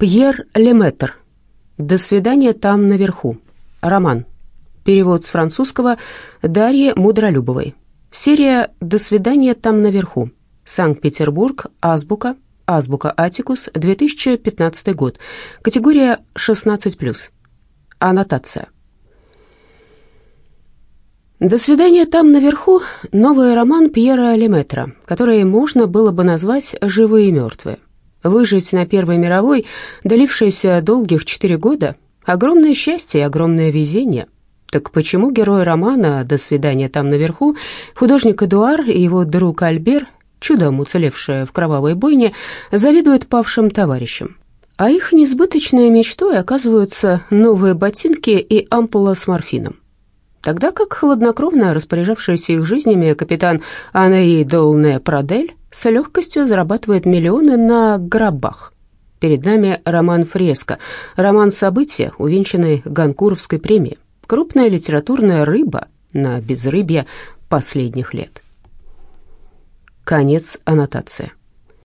Пьер Леметр. «До свидания там наверху». Роман. Перевод с французского Дарьи Мудролюбовой. Серия «До свидания там наверху». Санкт-Петербург. Азбука. Азбука Атикус. 2015 год. Категория 16+. Аннотация. «До свидания там наверху» — новый роман Пьера Леметра, который можно было бы назвать «Живые и мертвые». Выжить на Первой мировой, долившееся долгих четыре года, огромное счастье и огромное везение. Так почему герой романа «До свидания там наверху», художник Эдуар и его друг Альбер, чудом уцелевшие в кровавой бойне, завидуют павшим товарищам? А их несбыточной мечтой оказываются новые ботинки и ампула с морфином. Тогда как хладнокровно распоряжавшийся их жизнями капитан Анри Долне Прадель с легкостью зарабатывает миллионы на гробах. Перед нами роман «Фреска», роман события, увенчанный Ганкуровской премией, крупная литературная рыба на безрыбье последних лет. Конец аннотации.